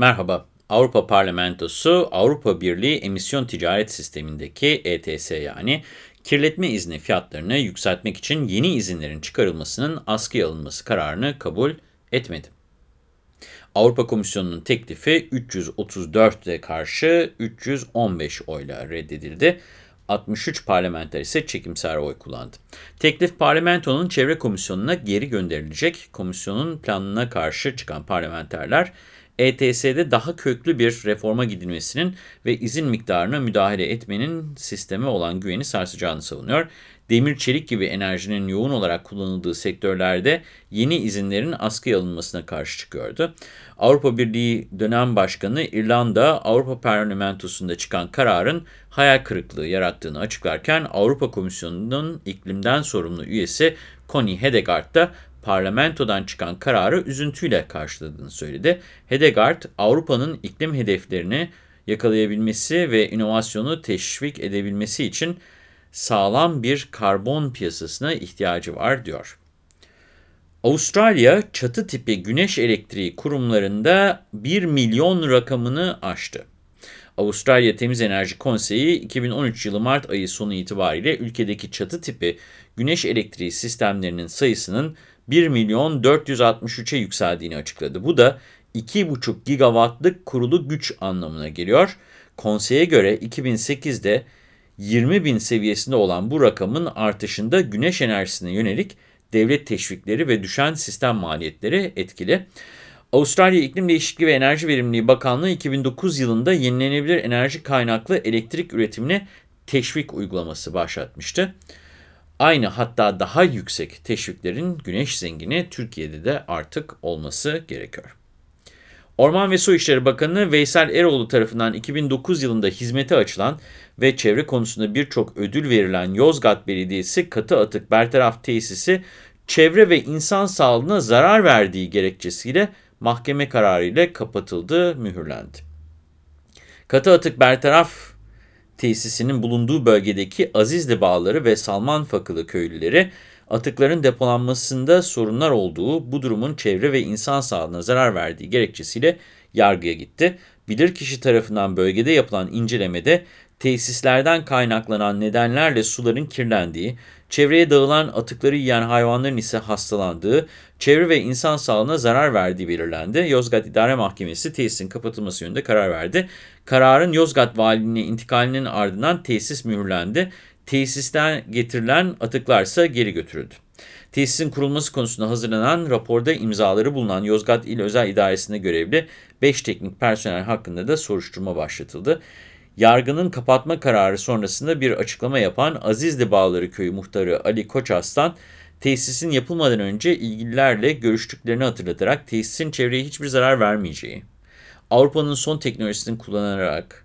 Merhaba. Avrupa Parlamentosu, Avrupa Birliği Emisyon Ticaret Sistemi'ndeki ETS yani kirletme izni fiyatlarını yükseltmek için yeni izinlerin çıkarılmasının askıya alınması kararını kabul etmedi. Avrupa Komisyonu'nun teklifi 334'e karşı 315 oyla reddedildi. 63 parlamenter ise çekimser oy kullandı. Teklif parlamentonun çevre komisyonuna geri gönderilecek. Komisyonun planına karşı çıkan parlamenterler ETS'de daha köklü bir reforma gidilmesinin ve izin miktarına müdahale etmenin sisteme olan güveni sarsacağını savunuyor. Demir çelik gibi enerjinin yoğun olarak kullanıldığı sektörlerde yeni izinlerin askıya alınmasına karşı çıkıyordu. Avrupa Birliği dönem başkanı İrlanda Avrupa Parlamentosu'nda çıkan kararın hayal kırıklığı yarattığını açıklarken Avrupa Komisyonu'nun iklimden sorumlu üyesi Connie Hedegaard da parlamentodan çıkan kararı üzüntüyle karşıladığını söyledi. Hedegaard, Avrupa'nın iklim hedeflerini yakalayabilmesi ve inovasyonu teşvik edebilmesi için sağlam bir karbon piyasasına ihtiyacı var diyor. Avustralya çatı tipi güneş elektriği kurumlarında 1 milyon rakamını aştı. Avustralya Temiz Enerji Konseyi 2013 yılı Mart ayı sonu itibariyle ülkedeki çatı tipi güneş elektriği sistemlerinin sayısının 1 milyon 463'e yükseldiğini açıkladı. Bu da 2,5 gigawattlık kurulu güç anlamına geliyor. Konseye göre 2008'de 20 bin seviyesinde olan bu rakamın artışında güneş enerjisine yönelik devlet teşvikleri ve düşen sistem maliyetleri etkili. Avustralya İklim Değişikliği ve Enerji Verimliliği Bakanlığı 2009 yılında yenilenebilir enerji kaynaklı elektrik üretimine teşvik uygulaması başlatmıştı. Aynı hatta daha yüksek teşviklerin güneş zengini Türkiye'de de artık olması gerekiyor. Orman ve Su İşleri Bakanı Veysel Eroğlu tarafından 2009 yılında hizmete açılan ve çevre konusunda birçok ödül verilen Yozgat Belediyesi katı atık bertaraf tesisi çevre ve insan sağlığına zarar verdiği gerekçesiyle mahkeme kararı ile kapatıldı, mühürlendi. Katı atık bertaraf tesisinin bulunduğu bölgedeki Azizli Bağları ve Salman Fakılı köylüleri atıkların depolanmasında sorunlar olduğu, bu durumun çevre ve insan sağlığına zarar verdiği gerekçesiyle yargıya gitti. Bilirkişi tarafından bölgede yapılan incelemede tesislerden kaynaklanan nedenlerle suların kirlendiği, çevreye dağılan atıkları yiyen hayvanların ise hastalandığı, çevre ve insan sağlığına zarar verdiği belirlendi. Yozgat İdare Mahkemesi tesisin kapatılması yönünde karar verdi. Kararın Yozgat Valiliğine intikalinin ardından tesis mühürlendi. Tesisten getirilen atıklar ise geri götürüldü. Tesisin kurulması konusunda hazırlanan raporda imzaları bulunan Yozgat İl Özel İdaresi'nde görevli 5 teknik personel hakkında da soruşturma başlatıldı. Yargının kapatma kararı sonrasında bir açıklama yapan Azizli Bağları Köyü muhtarı Ali Koçaslan, tesisin yapılmadan önce ilgililerle görüştüklerini hatırlatarak tesisin çevreye hiçbir zarar vermeyeceği, Avrupa'nın son teknolojisini kullanarak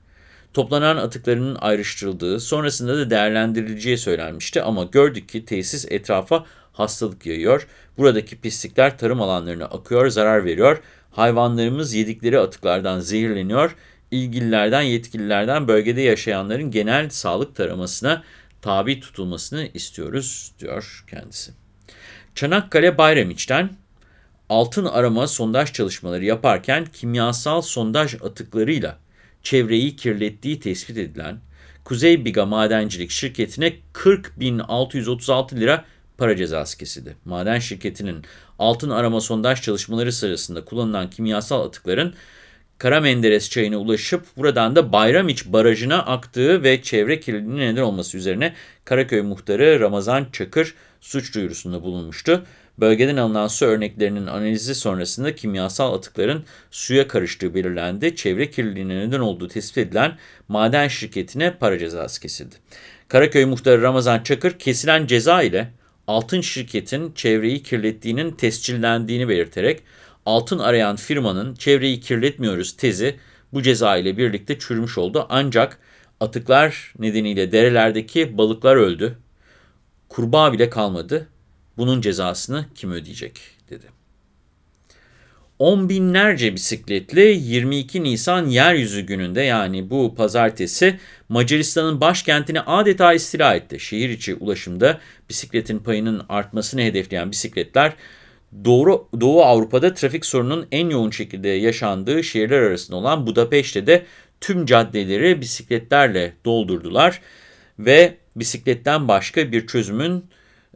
toplanan atıklarının ayrıştırıldığı, sonrasında da değerlendirileceği söylenmişti ama gördük ki tesis etrafa hastalık yayıyor. Buradaki pislikler tarım alanlarına akıyor, zarar veriyor. Hayvanlarımız yedikleri atıklardan zehirleniyor. İlgililerden, yetkililerden bölgede yaşayanların genel sağlık taramasına tabi tutulmasını istiyoruz, diyor kendisi. Çanakkale Bayramiç'ten altın arama sondaj çalışmaları yaparken kimyasal sondaj atıklarıyla çevreyi kirlettiği tespit edilen Kuzey Biga Madencilik Şirketi'ne 40.636 lira para cezası kesildi. Maden şirketinin altın arama sondaj çalışmaları sırasında kullanılan kimyasal atıkların Kara Menderes çayına ulaşıp buradan da Bayramiç Barajı'na aktığı ve çevre kirliliğine neden olması üzerine Karaköy muhtarı Ramazan Çakır suç duyurusunda bulunmuştu. Bölgeden alınan su örneklerinin analizi sonrasında kimyasal atıkların suya karıştığı belirlendi. Çevre kirliliğine neden olduğu tespit edilen maden şirketine para cezası kesildi. Karaköy muhtarı Ramazan Çakır kesilen ceza ile altın şirketin çevreyi kirlettiğinin tescillendiğini belirterek altın arayan firmanın çevreyi kirletmiyoruz tezi bu ceza ile birlikte çürümüş oldu. Ancak atıklar nedeniyle derelerdeki balıklar öldü. Kurbağa bile kalmadı. Bunun cezasını kim ödeyecek dedi. On binlerce bisikletli 22 Nisan Yeryüzü Günü'nde yani bu pazartesi Macaristan'ın başkentini adeta istila etti. Şehir içi ulaşımda bisikletin payının artmasını hedefleyen bisikletler Doğu, Doğu Avrupa'da trafik sorununun en yoğun şekilde yaşandığı şehirler arasında olan Budapeşte de tüm caddeleri bisikletlerle doldurdular ve bisikletten başka bir çözümün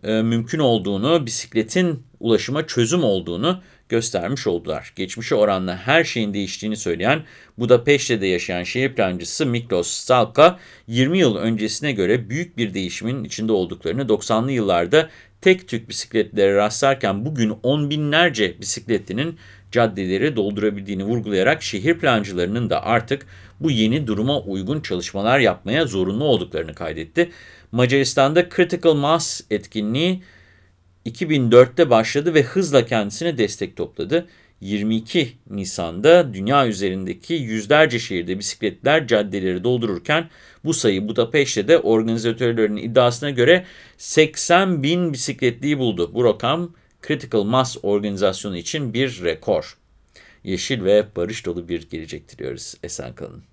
e, mümkün olduğunu, bisikletin ulaşıma çözüm olduğunu göstermiş oldular. Geçmişe oranla her şeyin değiştiğini söyleyen Budapeşte'de yaşayan şehir plancısı Miklos Stalka, 20 yıl öncesine göre büyük bir değişimin içinde olduklarını, 90'lı yıllarda tek tük bisikletlere rastlarken bugün on binlerce bisikletlinin caddeleri doldurabildiğini vurgulayarak şehir plancılarının da artık bu yeni duruma uygun çalışmalar yapmaya zorunlu olduklarını kaydetti. Macaristan'da Critical Mass etkinliği 2004'te başladı ve hızla kendisine destek topladı. 22 Nisan'da dünya üzerindeki yüzlerce şehirde bisikletler caddeleri doldururken bu sayı Budapeşte de organizatörlerin iddiasına göre 80 bin bisikletliyi buldu. Bu rakam Critical Mass organizasyonu için bir rekor. Yeşil ve barış dolu bir gelecek diliyoruz. Esen kalın.